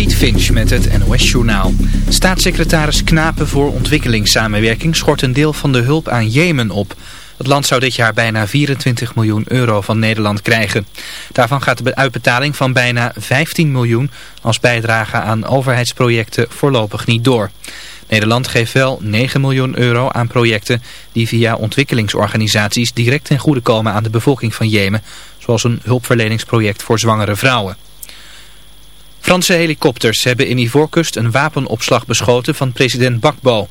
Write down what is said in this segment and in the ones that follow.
Rachid Finch met het NOS-journaal. Staatssecretaris Knapen voor ontwikkelingssamenwerking schort een deel van de hulp aan Jemen op. Het land zou dit jaar bijna 24 miljoen euro van Nederland krijgen. Daarvan gaat de uitbetaling van bijna 15 miljoen als bijdrage aan overheidsprojecten voorlopig niet door. Nederland geeft wel 9 miljoen euro aan projecten die via ontwikkelingsorganisaties direct ten goede komen aan de bevolking van Jemen, zoals een hulpverleningsproject voor zwangere vrouwen. Franse helikopters hebben in Ivoorkust een wapenopslag beschoten van president Bakbo.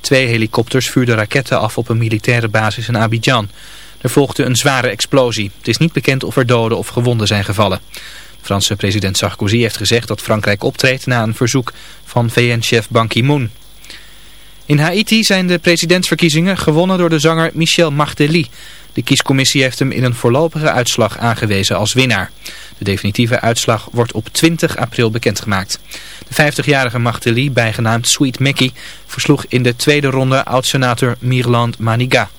Twee helikopters vuurden raketten af op een militaire basis in Abidjan. Er volgde een zware explosie. Het is niet bekend of er doden of gewonden zijn gevallen. Franse president Sarkozy heeft gezegd dat Frankrijk optreedt na een verzoek van VN-chef Ban Ki-moon. In Haiti zijn de presidentsverkiezingen gewonnen door de zanger Michel Martelly. De kiescommissie heeft hem in een voorlopige uitslag aangewezen als winnaar. De definitieve uitslag wordt op 20 april bekendgemaakt. De 50-jarige Martelly, bijgenaamd Sweet Mickey, versloeg in de tweede ronde oud-senator Mirland Maniga.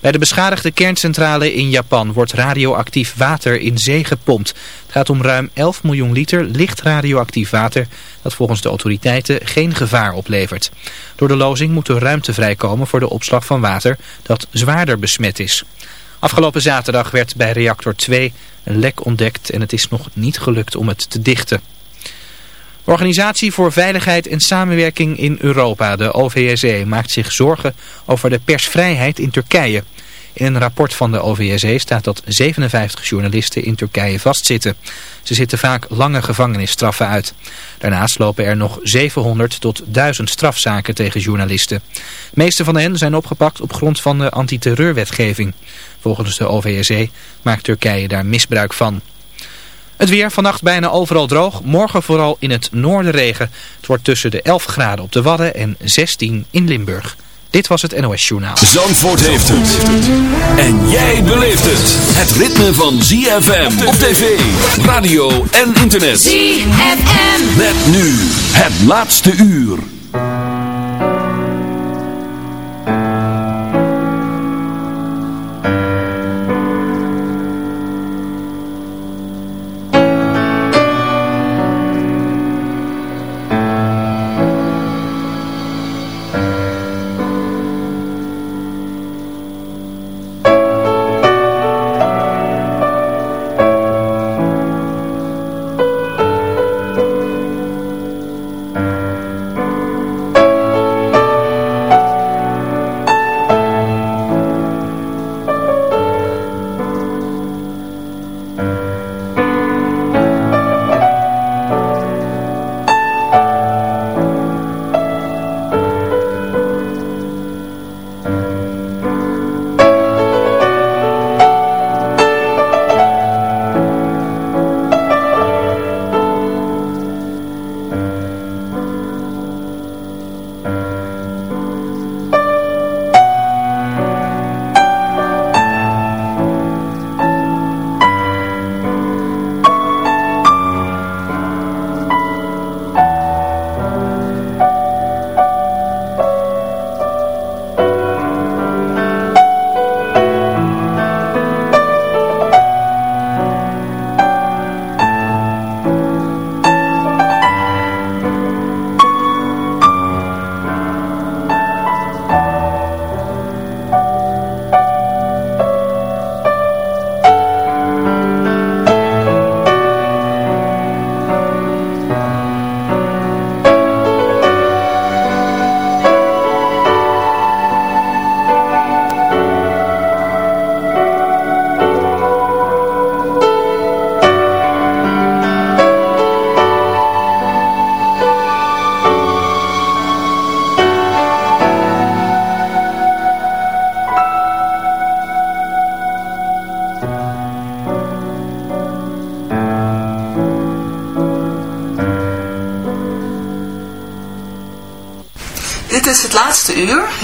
Bij de beschadigde kerncentrale in Japan wordt radioactief water in zee gepompt. Het gaat om ruim 11 miljoen liter licht radioactief water dat volgens de autoriteiten geen gevaar oplevert. Door de lozing moet er ruimte vrijkomen voor de opslag van water dat zwaarder besmet is. Afgelopen zaterdag werd bij reactor 2 een lek ontdekt en het is nog niet gelukt om het te dichten. Organisatie voor Veiligheid en Samenwerking in Europa, de OVSE, maakt zich zorgen over de persvrijheid in Turkije. In een rapport van de OVSE staat dat 57 journalisten in Turkije vastzitten. Ze zitten vaak lange gevangenisstraffen uit. Daarnaast lopen er nog 700 tot 1000 strafzaken tegen journalisten. De meeste van hen zijn opgepakt op grond van de antiterreurwetgeving. Volgens de OVSE maakt Turkije daar misbruik van. Het weer vannacht bijna overal droog. Morgen vooral in het noorden regen. Het wordt tussen de 11 graden op de Wadden en 16 in Limburg. Dit was het NOS Journaal. Zandvoort heeft het. En jij beleeft het. Het ritme van ZFM op tv, radio en internet. ZFM. Met nu het laatste uur.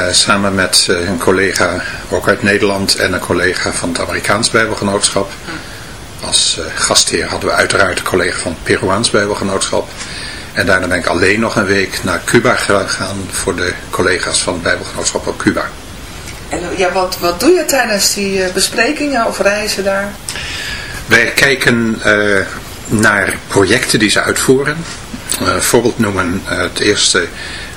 Mhm. samen met een collega ook uit Nederland en een collega van het Amerikaans Bijbelgenootschap. Als gastheer hadden we uiteraard een collega van het Peruaans Bijbelgenootschap. En daarna ben ik alleen nog een week naar Cuba gegaan voor de collega's van het Bijbelgenootschap op Cuba. En ja, wat, wat doe je tijdens die eh, besprekingen of reizen daar? Wij kijken naar projecten die ze uitvoeren. Voorbeeld noemen het eerste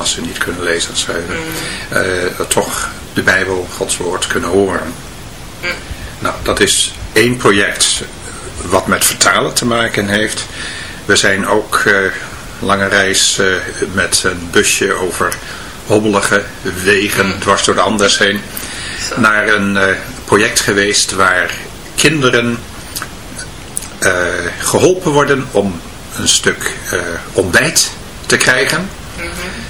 Als ze niet kunnen lezen en schrijven. toch de Bijbel, Gods woord, kunnen horen. Nou, dat is één project wat met vertalen te maken heeft. We zijn ook lange reis uh, met een busje over hobbelige wegen mm. dwars door de Andes heen. Naar een project geweest waar kinderen uh, geholpen worden om een stuk ontbijt te krijgen. Mm -hmm.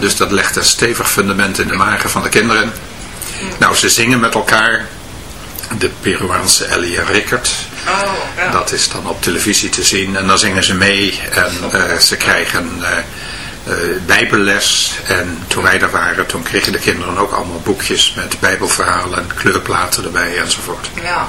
Dus dat legt een stevig fundament in de magen van de kinderen. Nou, ze zingen met elkaar. De Peruaanse Ellie Rickert. Oh, ja. Dat is dan op televisie te zien. En dan zingen ze mee. En ze krijgen uh, bijbelles. En toen wij daar waren, toen kregen de kinderen ook allemaal boekjes met bijbelverhalen en kleurplaten erbij enzovoort. Ja,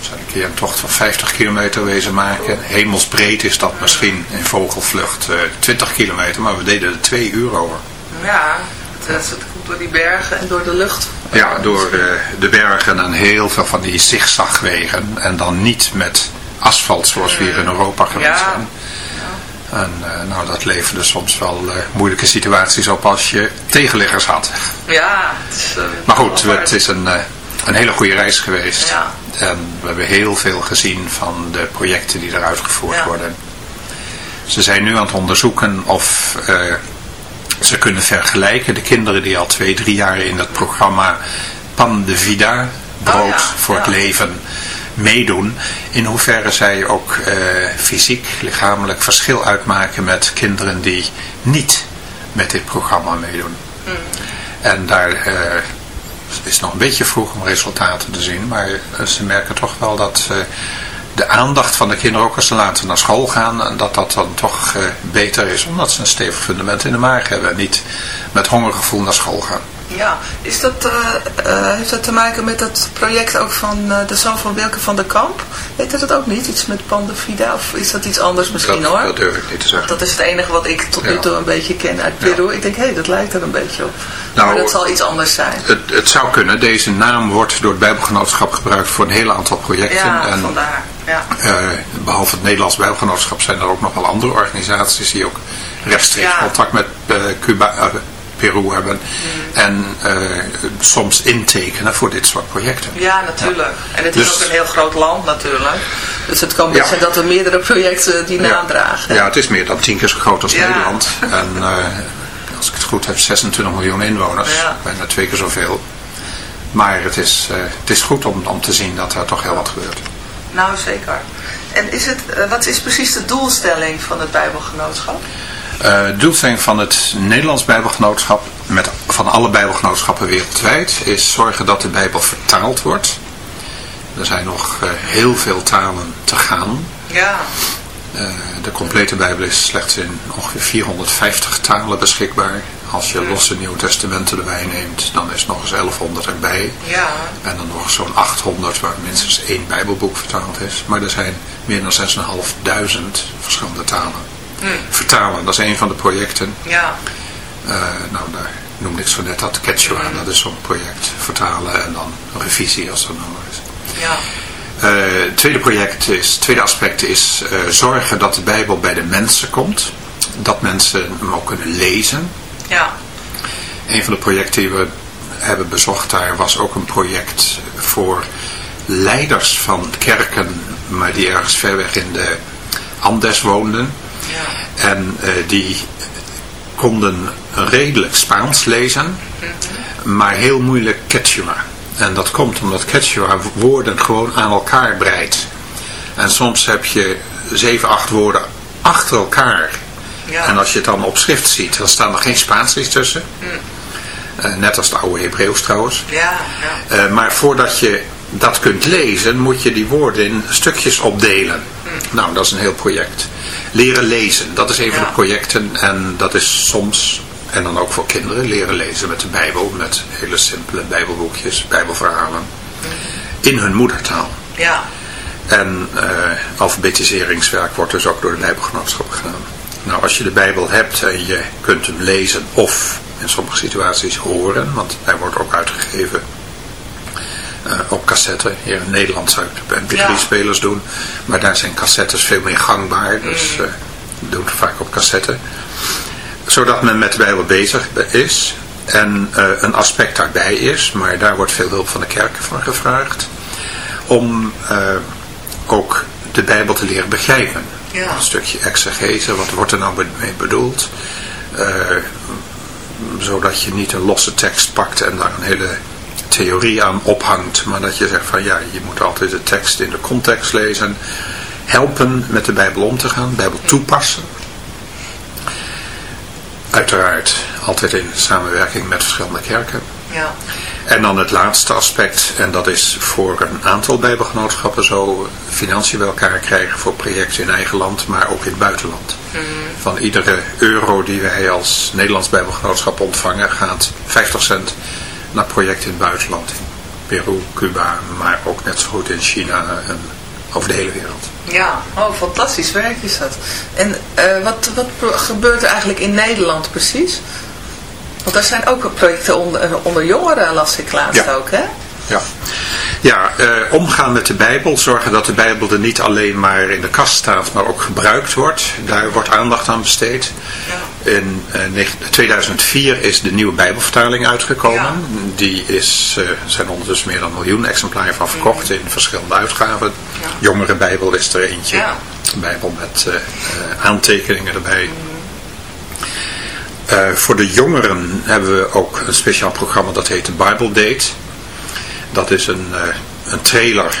zijn een keer een tocht van 50 kilometer wezen maken. Hemelsbreed is dat misschien in vogelvlucht uh, eh, 20 kilometer, maar we deden er twee uur over. Ja, het, komt door die bergen en door de lucht. Ja, door uh, de bergen en heel veel van die zigzagwegen. En dan niet met asfalt zoals we hier in Europa gewend zijn. En uh, nou, dat leverde soms wel moeilijke situaties op als je tegenliggers had. Ja. Het is, maar goed, het is een, een hele goede reis geweest. Ja. En we hebben heel veel gezien van de projecten die er uitgevoerd worden. Ze zijn nu aan het onderzoeken of uh, ze kunnen vergelijken. De kinderen die al twee, drie jaar in het programma Pan de Vida, brood oh voor het leven, meedoen, in hoeverre zij ook uh, fysiek, lichamelijk verschil uitmaken met kinderen die niet met dit programma meedoen. Mm. En daar uh, is nog een beetje vroeg om resultaten te zien, maar ze merken toch wel dat de aandacht van de kinderen, ook als ze later naar school gaan, dat dat dan toch beter is, omdat ze een stevig fundament in de maag hebben en niet met hongergevoel naar school gaan. Ja, is dat, uh, heeft dat te maken met dat project ook van uh, de zoon van Wilke van der Kamp? Weet dat het ook niet? Iets met Pandafida? Of is dat iets anders misschien dat, hoor? Dat durf ik niet te zeggen. Dat is het enige wat ik tot nu toe een beetje ken uit Peru. Ja. Ik denk, hé, hey, dat lijkt er een beetje op. Nou, maar dat zal iets anders zijn. Het, het zou kunnen. Deze naam wordt door het Bijbelgenootschap gebruikt voor een heel aantal projecten. Ja, en, vandaar. Ja. Behalve het Nederlands Bijbelgenootschap zijn er ook nog wel andere organisaties die ook rechtstreeks contact met Cuba Peru hebben. Mm. En uh, soms intekenen voor dit soort projecten. Ja, natuurlijk. En het is dus, ook een heel groot land natuurlijk. Dus het kan best ja. zijn dat er meerdere projecten die naam dragen. Ja, het is meer dan tien keer zo groot als Nederland. En uh, als ik het goed heb, 26 miljoen inwoners. Bijna twee keer zoveel. Maar het is, uh, het is goed om, om te zien dat er toch heel wat gebeurt. Nou, zeker. En is het, wat is precies de doelstelling van het Bijbelgenootschap? Uh, doelstelling van het Nederlands Bijbelgenootschap, met, van alle Bijbelgenootschappen wereldwijd, is zorgen dat de Bijbel vertaald wordt. Er zijn nog uh, heel veel talen te gaan. Ja. Uh, de complete Bijbel is slechts in ongeveer 450 talen beschikbaar. Als je losse Nieuwe Testamenten erbij neemt, dan is nog eens 1100 erbij. Ja. En dan nog zo'n 800 waar minstens één Bijbelboek vertaald is. Maar er zijn meer dan 6.500 verschillende talen. Vertalen. Dat is een van de projecten. Ja. Uh, nou, daar noemde ik zo net dat Quechua. Mm. Dat is zo'n project. Vertalen en dan revisie als dat nou is. Ja. Uh, het tweede project is, het tweede aspect is uh, zorgen dat de Bijbel bij de mensen komt. Dat mensen hem ook kunnen lezen. Ja. Een van de projecten die we hebben bezocht daar was ook een project voor leiders van kerken, maar die ergens ver weg in de Andes woonden. En uh, die konden redelijk Spaans lezen, maar heel moeilijk Quechua. En dat komt omdat Quechua woorden gewoon aan elkaar breidt. En soms heb je zeven, acht woorden achter elkaar. Ja. En als je het dan op schrift ziet, dan staan er geen Spaanslies tussen. Mm. Uh, net als het oude Hebreeuws trouwens. Ja, ja. Uh, maar voordat je dat kunt lezen, moet je die woorden in stukjes opdelen. Nou, dat is een heel project. Leren lezen, dat is een van Ja. de projecten. En dat is soms, en dan ook voor kinderen, leren lezen met de Bijbel. Met hele simpele Bijbelboekjes, Bijbelverhalen. In hun moedertaal. Ja. En uh, alfabetiseringswerk wordt dus ook door de Bijbelgenootschap gedaan. Nou, als je de Bijbel hebt en je kunt hem lezen of in sommige situaties horen, want hij wordt ook uitgegeven uh, op cassette. Hier in Nederland zou ik de MP3-spelers doen, maar daar zijn cassettes veel meer gangbaar, dus uh, we doen het vaak op cassette. Zodat men met de Bijbel bezig is en uh, een aspect daarbij is, maar daar wordt veel hulp van de kerken van gevraagd, om ook de Bijbel te leren begrijpen. Ja. Een stukje exegese, wat wordt er nou mee bedoeld? Uh, zodat je niet een losse tekst pakt en daar een hele theorie aan ophangt. Maar dat je zegt van ja, je moet altijd de tekst in de context lezen. Helpen met de Bijbel om te gaan, Bijbel toepassen. Uiteraard altijd in samenwerking met verschillende kerken. Ja. En dan het laatste aspect, en dat is voor een aantal bijbelgenootschappen zo financiën bij elkaar krijgen voor projecten in eigen land, maar ook in het buitenland. Mm. Van iedere euro die wij als Nederlands bijbelgenootschap ontvangen, gaat 50 cent naar projecten in het buitenland. In Peru, Cuba, maar ook net zo goed in China en over de hele wereld. Ja, oh fantastisch werk is dat. En uh, wat, wat gebeurt er eigenlijk in Nederland precies? Want er zijn ook projecten onder, onder jongeren, las ik laatst Ja. ook, hè? Ja, ja uh, omgaan met de Bijbel, zorgen dat de Bijbel er niet alleen maar in de kast staat, maar ook gebruikt wordt. Daar wordt aandacht aan besteed. Ja. In uh, 2004 is de nieuwe Bijbelvertaling uitgekomen. Ja. Die is, uh, zijn ondertussen meer dan een miljoen exemplaren van verkocht in verschillende uitgaven. Ja. Jongere Bijbel is er eentje. Bijbel met aantekeningen erbij. Uh, voor de jongeren hebben we ook een speciaal programma dat heet de Bible Date. Dat is een, uh, een trailer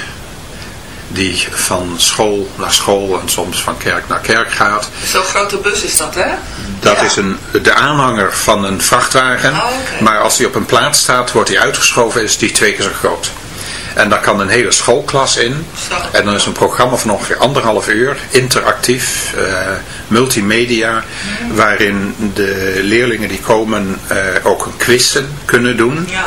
die van school naar school en soms van kerk naar kerk gaat. Zo'n grote bus is dat, hè? Dat Ja. is een, de aanhanger van een vrachtwagen. Oh. Maar als die op een plaats staat, wordt die uitgeschoven, is die twee keer zo groot. En daar kan een hele schoolklas in. Zo. En dan is een programma van ongeveer anderhalf uur, interactief, eh, multimedia, waarin de leerlingen die komen eh, ook een quizzen kunnen doen. Ja.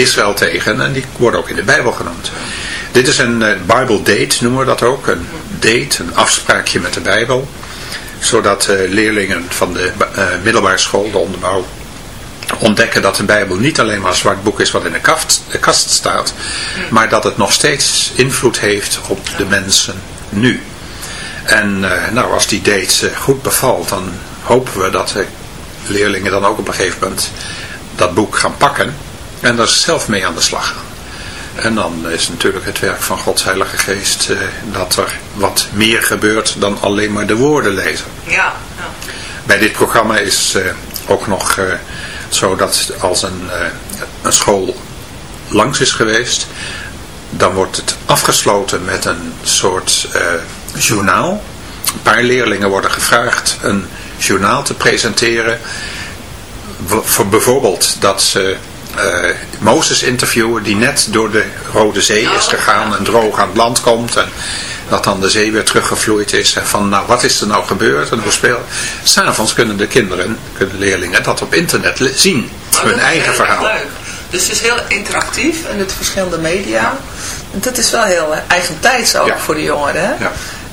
Israël tegen en die worden ook in de Bijbel genoemd. Dit is een eh, Bible date noemen we dat ook. Een date, een afspraakje met de Bijbel. Zodat eh, leerlingen van de eh, middelbare school, de onderbouw, ontdekken dat de Bijbel niet alleen maar een zwart boek is wat in de kast, de kast staat, maar dat het nog steeds invloed heeft op de mensen nu. En nou, als die date goed bevalt, dan hopen we dat de leerlingen dan ook op een gegeven moment dat boek gaan pakken en daar zelf mee aan de slag gaan. En dan is natuurlijk het werk van Gods Heilige Geest eh, dat er wat meer gebeurt dan alleen maar de woorden lezen. Ja. ja. Bij dit programma is eh, ook nog eh, zo dat als een, eh, een school langs is geweest, dan wordt het afgesloten met een soort eh, journaal. Een paar leerlingen worden gevraagd een journaal te presenteren. Voor bijvoorbeeld dat ze eh, Mozes interviewen die net door de Rode Zee is gegaan en droog aan het land komt. En dat dan de zee weer teruggevloeid is. En van nou wat is er nou gebeurd en hoe speel. S'avonds kunnen de kinderen, kunnen de leerlingen dat op internet zien. Oh, Hun eigen verhaal. leuk. Dus het is heel interactief en met verschillende media. En dat is wel heel eh, eigentijds ook Ja. voor de jongeren. Hè? Ja.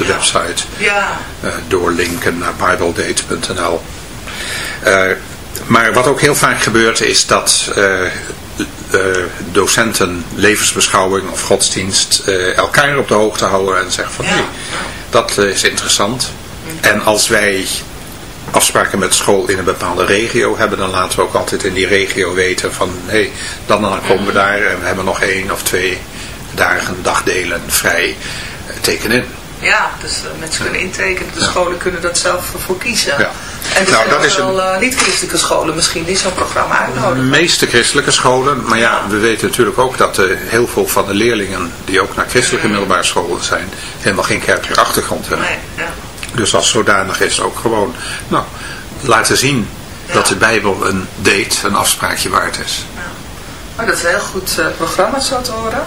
de website. Ja, eh, doorlinken naar bibledate.nl. Eh, maar wat ook heel vaak gebeurt is dat eh, docenten levensbeschouwing of godsdienst elkaar op de hoogte houden en zeggen van Ja. dat is interessant. En als wij afspraken met school in een bepaalde regio hebben, dan laten we ook altijd in die regio weten van hé, dan dan komen we daar en we hebben nog één of twee dagen, dagdelen vrij. Teken in. Ja dus eh, mensen kunnen intekenen. De scholen kunnen dat zelf voor kiezen. Ja. En er Nou, zijn dat is wel eh, niet-christelijke scholen misschien die zo'n programma De uitnodigen. meeste christelijke scholen, maar ja, we weten natuurlijk ook dat eh, heel veel van de leerlingen die ook naar christelijke middelbare scholen zijn, helemaal geen kerkelijke achtergrond hebben. Nee, ja. Dus als zodanig is ook gewoon, nou, laten zien dat de Bijbel een date, een afspraakje waard is. Oh, dat is een heel goed programma zo te horen.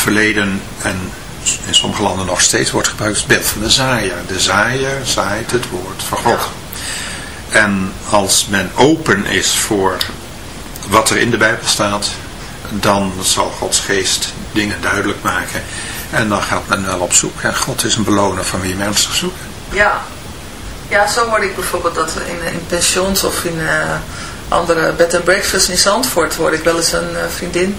verleden en in sommige landen nog steeds wordt gebruikt, het beeld van de zaaier. De zaaier zaait het woord van God. En als men open is voor wat er in de Bijbel staat, dan zal Gods geest dingen duidelijk maken. En dan gaat men wel op zoek. En God is een beloner van wie mensen zoeken. Ja. Ja, zo word ik bijvoorbeeld dat in, in pensions of in eh, andere bed and breakfast in Zandvoort hoorde ik wel eens een eh, vriendin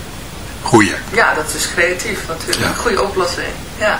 goede. Ja, dat is creatief natuurlijk. Ja. Een goede oplossing. Ja.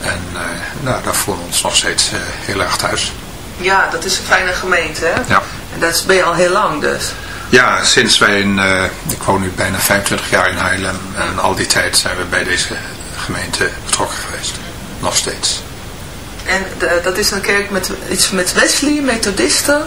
En uh, nou, daar voelen we ons nog steeds uh, heel erg thuis. Ja, dat is een fijne gemeente, hè? Ja. En dat ben je al heel lang dus? Ja, sinds wij in, uh, ik woon nu bijna 25 jaar in Haarlem. En al die tijd zijn we bij deze gemeente betrokken geweest. Nog steeds. En de, dat is een kerk met iets met Wesley, methodisten?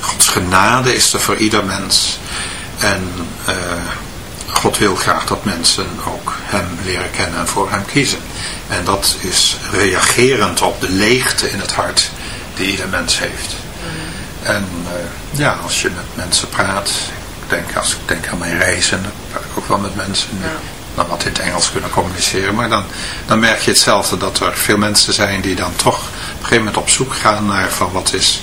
Gods genade is er voor ieder mens. En uh, God wil graag dat mensen ook hem leren kennen en voor hem kiezen. En dat is reagerend op de leegte in het hart die ieder mens heeft. En uh, ja, als je met mensen praat, ik denk, als ik denk aan mijn reizen, dan praat ik ook wel met mensen die Ja. dan wat in het Engels kunnen communiceren. Maar dan, dan merk je hetzelfde, dat er veel mensen zijn die dan toch op een gegeven moment op zoek gaan naar van wat is,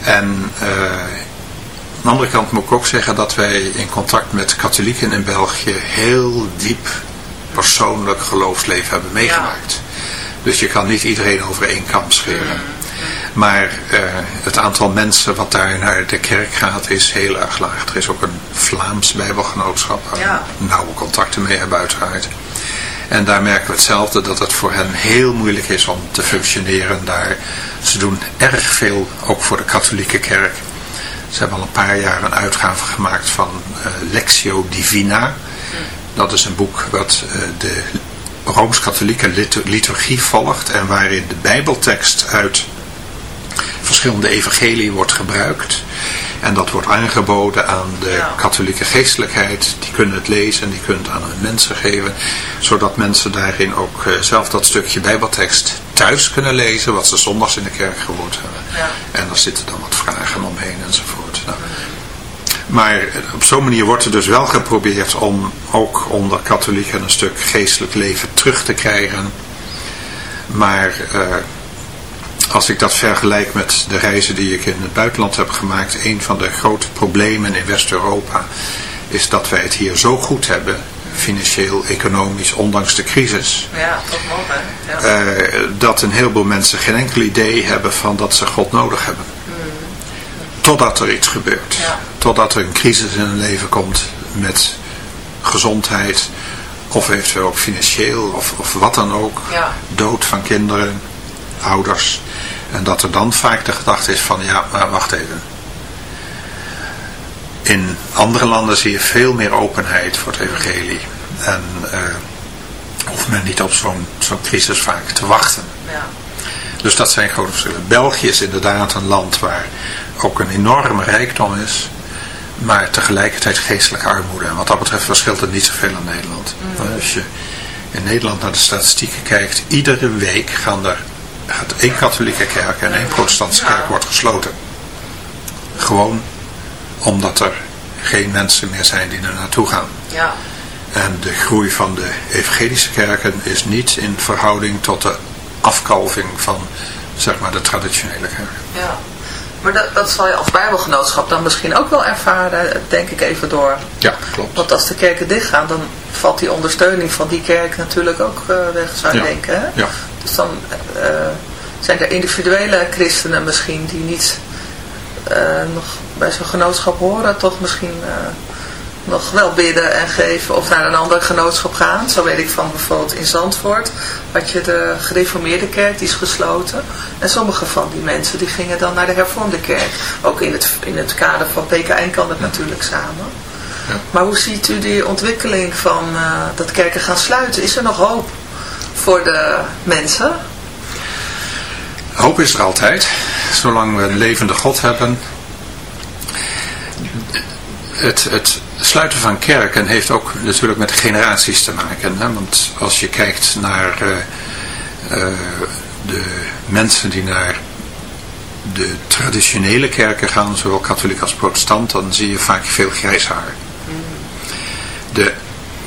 En uh, aan de andere kant moet ik ook zeggen dat wij in contact met katholieken in België heel diep persoonlijk geloofsleven hebben meegemaakt. Dus je kan niet iedereen over één kam scheren. Maar uh, het aantal mensen wat daar naar de kerk gaat is heel erg laag. Er is ook een Vlaams bijbelgenootschap waar ja. we nauwe contacten mee hebben uiteraard. En daar merken we hetzelfde, dat het voor hen heel moeilijk is om te functioneren daar. Ze doen erg veel, ook voor de katholieke kerk. Ze hebben al een paar jaar een uitgave gemaakt van uh, Lectio Divina. Dat is een boek wat uh, de Rooms-Katholieke liturgie volgt en waarin de bijbeltekst uit verschillende evangelieën wordt gebruikt. En dat wordt aangeboden aan de katholieke geestelijkheid. Die kunnen het lezen en die kunnen het aan hun mensen geven. Zodat mensen daarin ook uh, zelf dat stukje bijbeltekst thuis kunnen lezen. Wat ze zondags in de kerk gehoord hebben. Ja. En daar zitten dan wat vragen omheen enzovoort. Nou, maar op zo'n manier wordt er dus wel geprobeerd om ook onder katholieken een stuk geestelijk leven terug te krijgen. Maar uh, als ik dat vergelijk met de reizen die ik in het buitenland heb gemaakt, een van de grote problemen in West-Europa is dat wij het hier zo goed hebben, financieel, economisch, ondanks de crisis. Ja, toch nog hè. Ja. Uh, dat een heleboel mensen geen enkel idee hebben van dat ze God nodig hebben. Mm. Totdat er iets gebeurt. Ja. Totdat er een crisis in hun leven komt met gezondheid, of eventueel ook financieel, of, of wat dan ook. Ja. Dood van kinderen, ouders. En dat er dan vaak de gedachte is van, ja, maar wacht even. In andere landen zie je veel meer openheid voor het evangelie. En uh, hoeft men niet op zo'n zo'n crisis vaak te wachten. Ja. Dus dat zijn grote verschillen. België is inderdaad een land waar ook een enorme rijkdom is. Maar tegelijkertijd geestelijke armoede. En wat dat betreft verschilt het niet zoveel aan Nederland. Mm. Als je in Nederland naar de statistieken kijkt. Iedere week gaan er gaat één katholieke kerk en één protestantse kerk wordt gesloten. Gewoon omdat er geen mensen meer zijn die er naartoe gaan. Ja. En de groei van de evangelische kerken is niet in verhouding tot de afkalving van zeg maar de traditionele kerk. Ja. Maar dat, dat zal je als bijbelgenootschap dan misschien ook wel ervaren, denk ik even door. Ja, klopt. Want als de kerken dichtgaan, dan valt die ondersteuning van die kerk natuurlijk ook uh, weg, zou je ja. denken. Hè? Ja. Dus dan uh, zijn er individuele christenen misschien die niet uh, nog bij zo'n genootschap horen, toch misschien nog wel bidden en geven of naar een ander genootschap gaan. Zo weet ik van bijvoorbeeld in Zandvoort had je de gereformeerde kerk, die is gesloten. En sommige van die mensen die gingen dan naar de hervormde kerk. Ook in het, in het kader van PKN kan dat natuurlijk samen. Ja. Maar hoe ziet u die ontwikkeling van uh, dat kerken gaan sluiten? Is er nog hoop voor de mensen? Hoop is er altijd. Zolang we een levende God hebben. Het, het sluiten van kerken heeft ook natuurlijk met generaties te maken. Hè? Want als je kijkt naar uh, uh, de mensen die naar de traditionele kerken gaan, zowel katholiek als protestant, dan zie je vaak veel grijs haar. De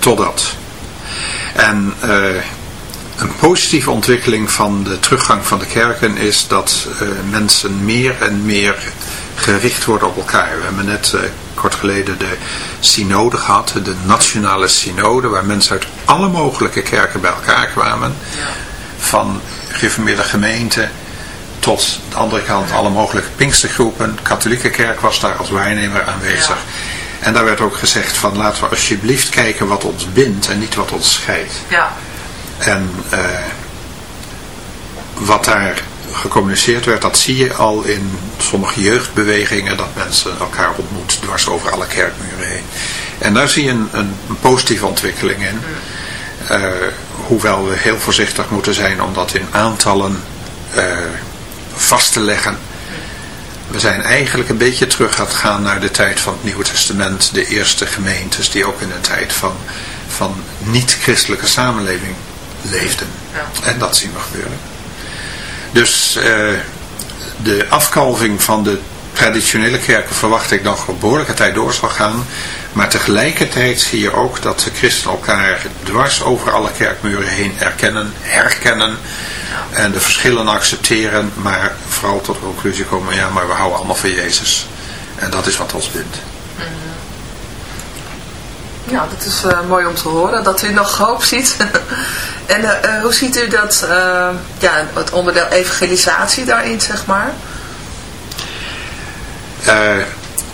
Totdat. En een positieve ontwikkeling van de teruggang van de kerken is dat mensen meer en meer gericht worden op elkaar. We hebben net uh, kort geleden de synode gehad, de nationale synode, waar mensen uit alle mogelijke kerken bij elkaar kwamen. Ja. Van gereformeerde gemeenten tot de andere kant alle mogelijke pinkstergroepen. De katholieke kerk was daar als waarnemer aanwezig. En daar werd ook gezegd van laten we alsjeblieft kijken wat ons bindt en niet wat ons scheidt. Ja. En uh, wat daar gecommuniceerd werd, dat zie je al in sommige jeugdbewegingen, dat mensen elkaar ontmoet dwars over alle kerkmuren heen. En daar zie je een, een, positieve ontwikkeling in. Uh, hoewel we heel voorzichtig moeten zijn om dat in aantallen uh, vast te leggen. We zijn eigenlijk een beetje terug gaan gaan naar de tijd van het Nieuwe Testament. De eerste gemeentes die ook in een tijd van, van niet-christelijke samenleving leefden. Ja. En dat zien we gebeuren. Dus uh, de afkalving van de traditionele kerken verwacht ik nog een behoorlijke tijd door zal gaan. Maar tegelijkertijd zie je ook dat de christenen elkaar dwars over alle kerkmuren heen erkennen, herkennen. En de verschillen accepteren, maar vooral tot de conclusie komen, ja, maar we houden allemaal van Jezus. En dat is wat ons bindt. Ja, dat is uh, mooi om te horen, dat u nog hoop ziet. en uh, hoe ziet u dat, uh, ja, het onderdeel evangelisatie daarin, zeg maar?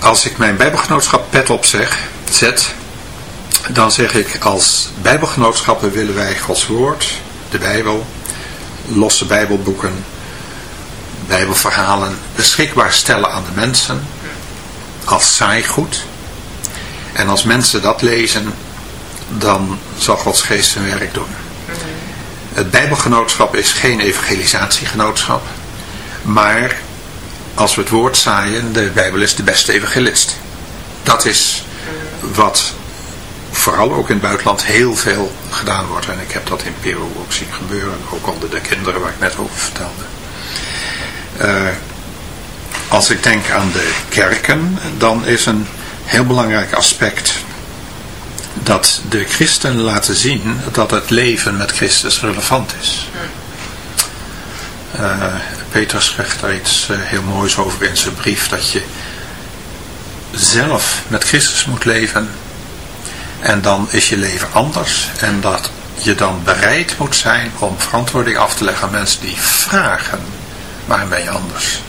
Als ik mijn bijbelgenootschap pet op zeg, zet, dan zeg ik als bijbelgenootschappen willen wij Gods woord, de Bijbel, losse bijbelboeken, bijbelverhalen beschikbaar stellen aan de mensen als saaigoed en als mensen dat lezen, dan zal Gods geest zijn werk doen. Het Bijbelgenootschap is geen evangelisatiegenootschap. Maar als we het woord zaaien, de Bijbel is de beste evangelist. Dat is wat vooral ook in het buitenland heel veel gedaan wordt. En ik heb dat in Peru ook zien gebeuren. Ook onder de kinderen waar ik net over vertelde. Uh, als ik denk aan de kerken, dan is een heel belangrijk aspect dat de christen laten zien dat het leven met Christus relevant is. Uh, Peter schrijft daar iets uh, heel moois over in zijn brief, dat je zelf met Christus moet leven en dan is je leven anders en dat je dan bereid moet zijn om verantwoording af te leggen aan mensen die vragen, waarom ben je anders?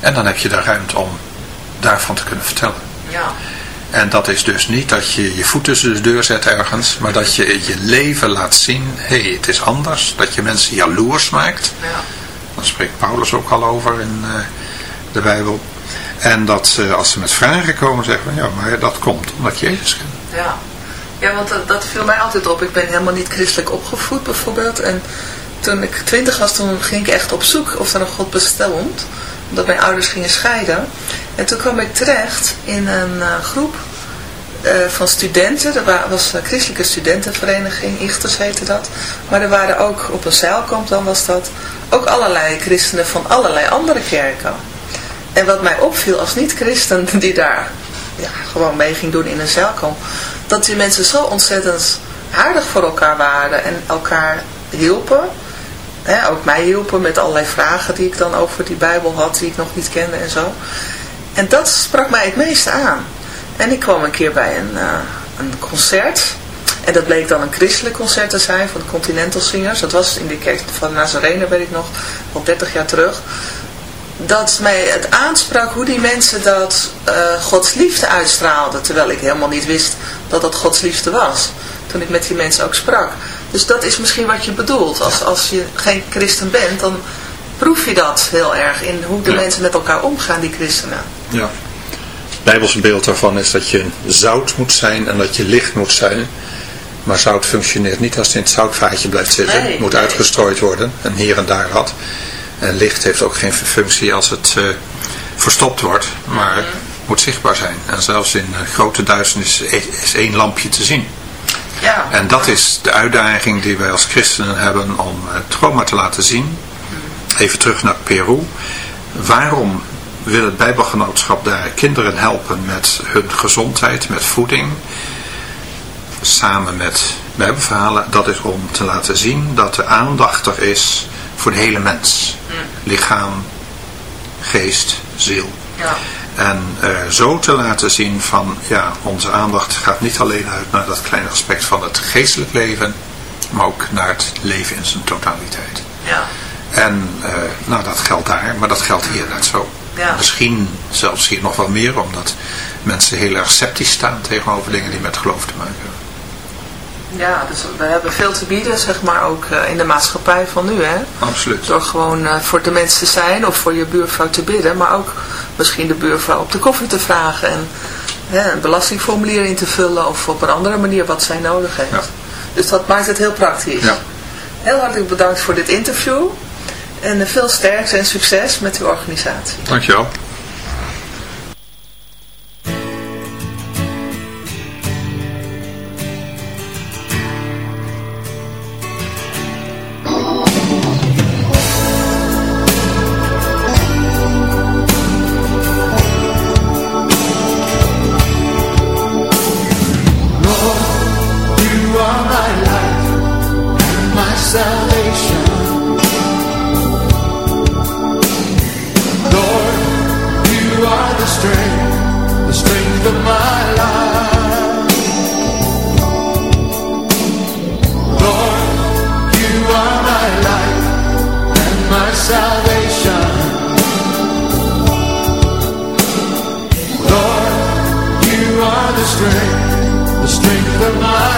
En dan heb je de ruimte om daarvan te kunnen vertellen. Ja. En dat is dus niet dat je je voet tussen de deur zet ergens, maar dat je je leven laat zien, hé, hey, het is anders. Dat je mensen jaloers maakt. Ja. Daar spreekt Paulus ook al over in uh, de Bijbel. En dat uh, als ze met vragen komen, zeggen van, ja, maar dat komt omdat je Jezus kent. Ja, ja want dat, dat viel mij altijd op. Ik ben helemaal niet christelijk opgevoed bijvoorbeeld. En toen ik twintig was, toen ging ik echt op zoek of er een God bestond omdat mijn ouders gingen scheiden. En toen kwam ik terecht in een uh, groep van studenten. Er was een christelijke studentenvereniging, Ichters heette dat. Maar er waren ook, op een zeilkamp dan was dat, ook allerlei christenen van allerlei andere kerken. En wat mij opviel als niet-christen die daar ja, gewoon mee ging doen in een zeilkamp, dat die mensen zo ontzettend aardig voor elkaar waren en elkaar hielpen ook mij hielpen met allerlei vragen die ik dan over die Bijbel had, die ik nog niet kende en zo. En dat sprak mij het meeste aan. En ik kwam een keer bij een, uh, een concert. En dat bleek dan een christelijk concert te zijn van de Continental Singers. Dat was in de kerk van Nazarene, weet ik nog, al 30 jaar terug. Dat mij het aansprak hoe die mensen dat uh, Gods liefde uitstraalden. Terwijl ik helemaal niet wist dat dat Gods liefde was. Toen ik met die mensen ook sprak. Dus dat is misschien wat je bedoelt. Als, als je geen christen bent, dan proef je dat heel erg in hoe de mensen met elkaar omgaan, die christenen. Ja. Bijbelse beeld daarvan is dat je zout moet zijn en dat je licht moet zijn. Maar zout functioneert niet als het in het zoutvaatje blijft zitten. het moet uitgestrooid worden en hier en daar wat. En licht heeft ook geen functie als het uh, verstopt wordt, maar het moet zichtbaar zijn. En zelfs in uh, grote duisternis is één lampje te zien. Ja. En dat is de uitdaging die wij als christenen hebben om het trauma te laten zien. Even terug naar Peru. Waarom wil het Bijbelgenootschap daar kinderen helpen met hun gezondheid, met voeding, samen met Bijbelverhalen? Dat is om te laten zien dat de aandacht er is voor de hele mens. Lichaam, geest, ziel. Ja. En uh, zo te laten zien van, ja, onze aandacht gaat niet alleen uit naar dat kleine aspect van het geestelijk leven, maar ook naar het leven in zijn totaliteit. Ja. En uh, nou, dat geldt daar, maar dat geldt hier net zo. Ja. Misschien zelfs hier nog wel meer, omdat mensen heel erg sceptisch staan tegenover dingen die met geloof te maken hebben. Ja, dus we hebben veel te bieden, zeg maar, ook uh, in de maatschappij van nu, hè? Absoluut. Door gewoon uh, voor de mensen te zijn of voor je buurvrouw te bidden, maar ook misschien de buurvrouw op de koffie te vragen en ja, een belastingformulier in te vullen of op een andere manier wat zij nodig heeft. Ja. Dus dat maakt het heel praktisch. Ja. Heel hartelijk bedankt voor dit interview en veel sterkte en succes met uw organisatie. Dankjewel. of my life. Lord, you are my life and my salvation. Lord, you are the strength, the strength of my